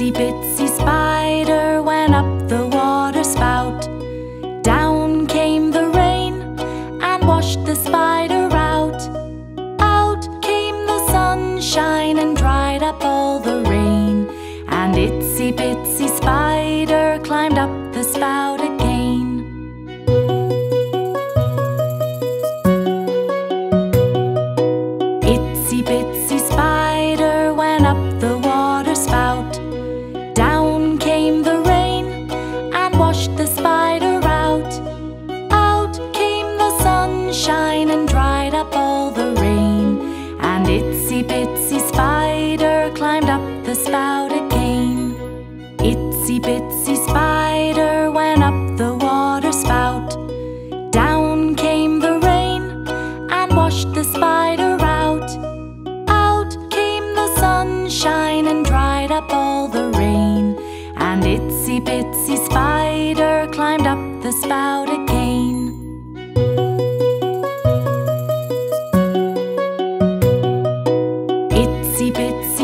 Itsy bitsy spider went up the water spout. Down came the rain and washed the spider out. Out came the sunshine and dried up all the rain. And itsy bitsy bitsy spider went up the water spout. Down came the rain and washed the spider out. Out came the sunshine and dried up all the rain. And itsy bitsy spider climbed up the spout again. Itsy bitsy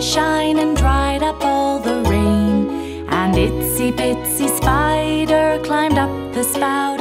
sunshine and dried up all the rain. And itsy bitsy spider climbed up the spout